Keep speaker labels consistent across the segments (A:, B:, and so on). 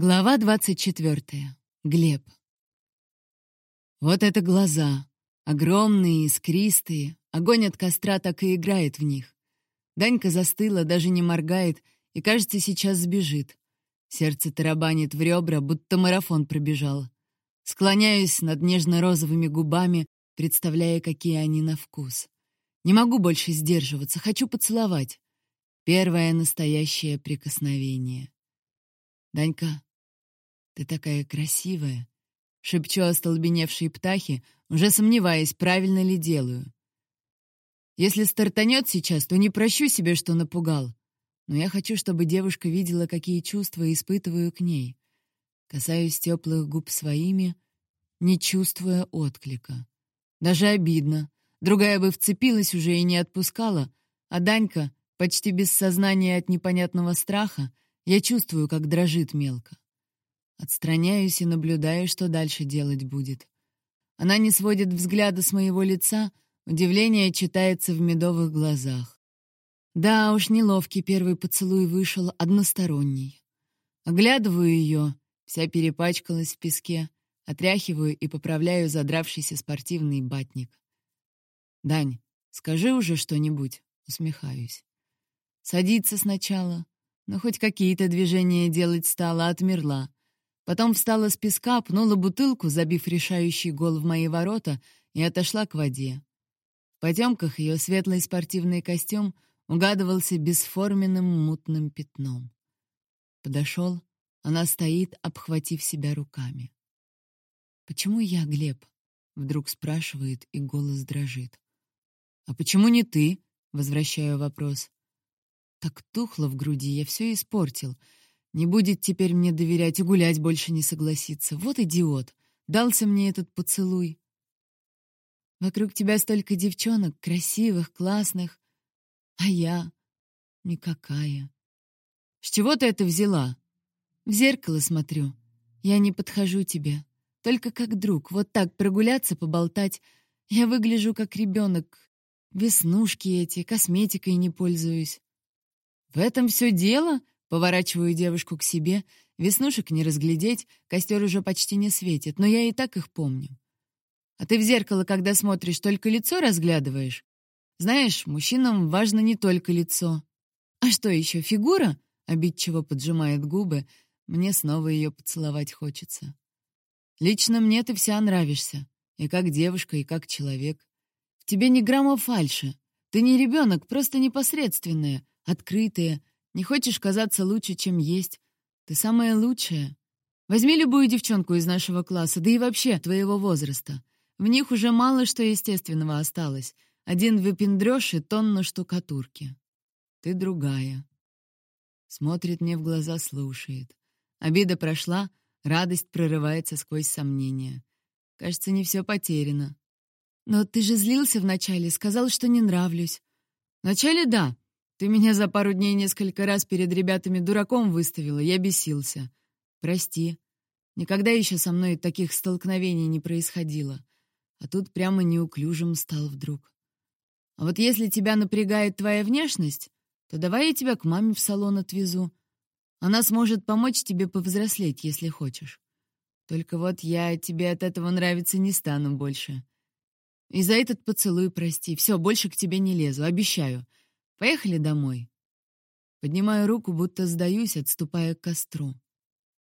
A: Глава 24. Глеб. Вот это глаза. Огромные, искристые. Огонь от костра так и играет в них. Данька застыла, даже не моргает, и, кажется, сейчас сбежит. Сердце тарабанит в ребра, будто марафон пробежал. Склоняюсь над нежно-розовыми губами, представляя, какие они на вкус. Не могу больше сдерживаться, хочу поцеловать. Первое настоящее прикосновение. «Данька, «Ты такая красивая!» — шепчу остолбеневшие птахи, уже сомневаясь, правильно ли делаю. Если стартанет сейчас, то не прощу себе, что напугал. Но я хочу, чтобы девушка видела, какие чувства испытываю к ней. Касаюсь теплых губ своими, не чувствуя отклика. Даже обидно. Другая бы вцепилась уже и не отпускала, а Данька, почти без сознания от непонятного страха, я чувствую, как дрожит мелко. Отстраняюсь и наблюдаю, что дальше делать будет. Она не сводит взгляда с моего лица, удивление читается в медовых глазах. Да уж, неловкий первый поцелуй вышел, односторонний. Оглядываю ее, вся перепачкалась в песке, отряхиваю и поправляю задравшийся спортивный батник. «Дань, скажи уже что-нибудь», — усмехаюсь. Садится сначала, но хоть какие-то движения делать стала, отмерла. Потом встала с песка, пнула бутылку, забив решающий гол в мои ворота, и отошла к воде. В потемках ее светлый спортивный костюм угадывался бесформенным мутным пятном. Подошел, она стоит, обхватив себя руками. «Почему я, Глеб?» — вдруг спрашивает, и голос дрожит. «А почему не ты?» — возвращаю вопрос. Так тухло в груди, я все испортил — не будет теперь мне доверять и гулять больше не согласится. Вот идиот. Дался мне этот поцелуй. Вокруг тебя столько девчонок, красивых, классных. А я никакая. С чего ты это взяла? В зеркало смотрю. Я не подхожу тебе. Только как друг. Вот так прогуляться, поболтать. Я выгляжу как ребенок. Веснушки эти, косметикой не пользуюсь. В этом все дело? Поворачиваю девушку к себе, веснушек не разглядеть, костер уже почти не светит, но я и так их помню. А ты в зеркало, когда смотришь, только лицо разглядываешь? Знаешь, мужчинам важно не только лицо. А что еще, фигура? Обидчиво поджимает губы, мне снова ее поцеловать хочется. Лично мне ты вся нравишься, и как девушка, и как человек. В тебе ни грамма фальши. Ты не ребенок, просто непосредственная, открытая, не хочешь казаться лучше, чем есть. Ты самая лучшая. Возьми любую девчонку из нашего класса, да и вообще твоего возраста. В них уже мало что естественного осталось. Один выпендрёж и тонна штукатурки. Ты другая. Смотрит мне в глаза, слушает. Обида прошла, радость прорывается сквозь сомнения. Кажется, не все потеряно. Но ты же злился вначале, сказал, что не нравлюсь. Вначале да, ты меня за пару дней несколько раз перед ребятами дураком выставила, я бесился. Прости. Никогда еще со мной таких столкновений не происходило. А тут прямо неуклюжим стал вдруг. А вот если тебя напрягает твоя внешность, то давай я тебя к маме в салон отвезу. Она сможет помочь тебе повзрослеть, если хочешь. Только вот я тебе от этого нравиться не стану больше. И за этот поцелуй прости. Все, больше к тебе не лезу, обещаю. Поехали домой. Поднимаю руку, будто сдаюсь, отступая к костру.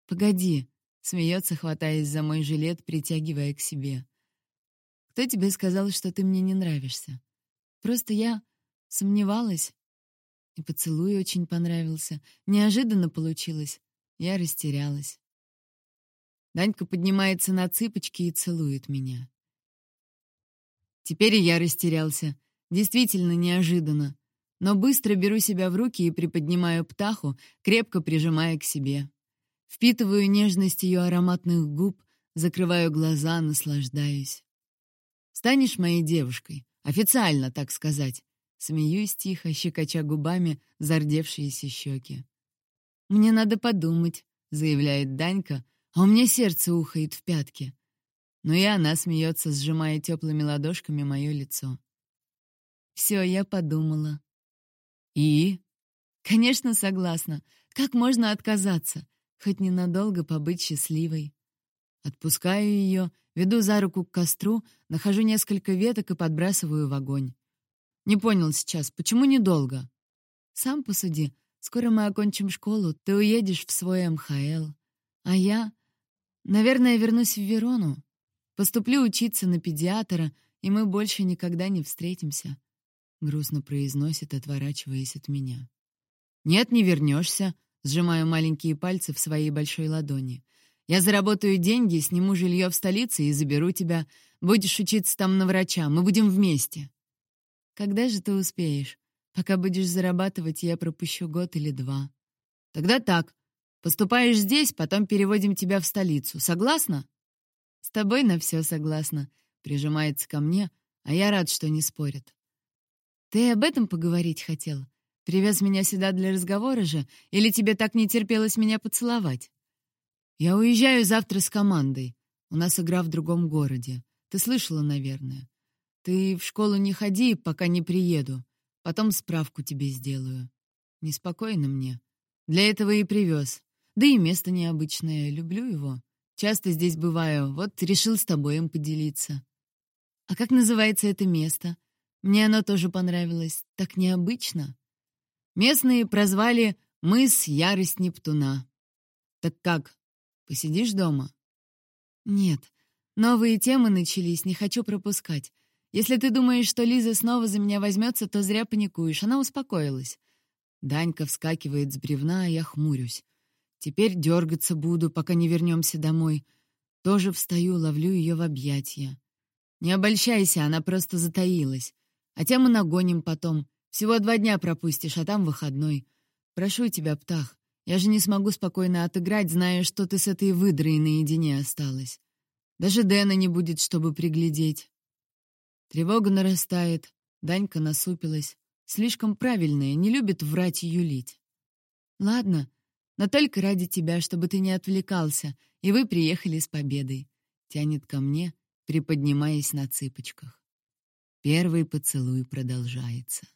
A: Погоди, смеется, хватаясь за мой жилет, притягивая к себе. Кто тебе сказал, что ты мне не нравишься? Просто я сомневалась. И поцелуй очень понравился. Неожиданно получилось. Я растерялась. Данька поднимается на цыпочки и целует меня. Теперь и я растерялся. Действительно неожиданно но быстро беру себя в руки и приподнимаю птаху, крепко прижимая к себе. Впитываю нежность ее ароматных губ, закрываю глаза, наслаждаюсь. «Станешь моей девушкой, официально, так сказать», Смеюсь тихо, щекоча губами зардевшиеся щеки. «Мне надо подумать», — заявляет Данька, а у меня сердце ухает в пятки. Но и она смеется, сжимая теплыми ладошками мое лицо. «Все, я подумала», «И?» «Конечно, согласна. Как можно отказаться? хоть ненадолго побыть счастливой. Отпускаю ее, веду за руку к костру, нахожу несколько веток и подбрасываю в огонь. Не понял сейчас, почему недолго? Сам посуди. Скоро мы окончим школу, ты уедешь в свой МХЛ. А я, наверное, вернусь в Верону. Поступлю учиться на педиатра, и мы больше никогда не встретимся. Грустно произносит, отворачиваясь от меня. Нет, не вернешься. Сжимаю маленькие пальцы в своей большой ладони. Я заработаю деньги, сниму жилье в столице и заберу тебя. Будешь учиться там на врача, мы будем вместе. Когда же ты успеешь? Пока будешь зарабатывать, я пропущу год или два. Тогда так. Поступаешь здесь, потом переводим тебя в столицу. Согласна? С тобой на все согласна. Прижимается ко мне, а я рад, что не спорит. Ты об этом поговорить хотел? Привез меня сюда для разговора же? Или тебе так не терпелось меня поцеловать? Я уезжаю завтра с командой. У нас игра в другом городе. Ты слышала, наверное. Ты в школу не ходи, пока не приеду. Потом справку тебе сделаю. Неспокойно мне. Для этого и привез. Да и место необычное, люблю его. Часто здесь бываю, вот решил с тобой им поделиться. А как называется это место? Мне оно тоже понравилось. Так необычно. Местные прозвали «Мыс Ярость Нептуна». Так как, посидишь дома? Нет, новые темы начались, не хочу пропускать. Если ты думаешь, что Лиза снова за меня возьмется, то зря паникуешь. Она успокоилась. Данька вскакивает с бревна, а я хмурюсь. Теперь дергаться буду, пока не вернемся домой. Тоже встаю, ловлю ее в объятия. Не обольщайся, она просто затаилась. А тему нагоним потом. Всего два дня пропустишь, а там выходной. Прошу тебя, Птах, я же не смогу спокойно отыграть, зная, что ты с этой выдрой наедине осталась. Даже Дэна не будет, чтобы приглядеть. Тревога нарастает. Данька насупилась. Слишком правильная, не любит врать и юлить. Ладно, но только ради тебя, чтобы ты не отвлекался, и вы приехали с победой. Тянет ко мне, приподнимаясь на цыпочках. Первый поцелуй продолжается.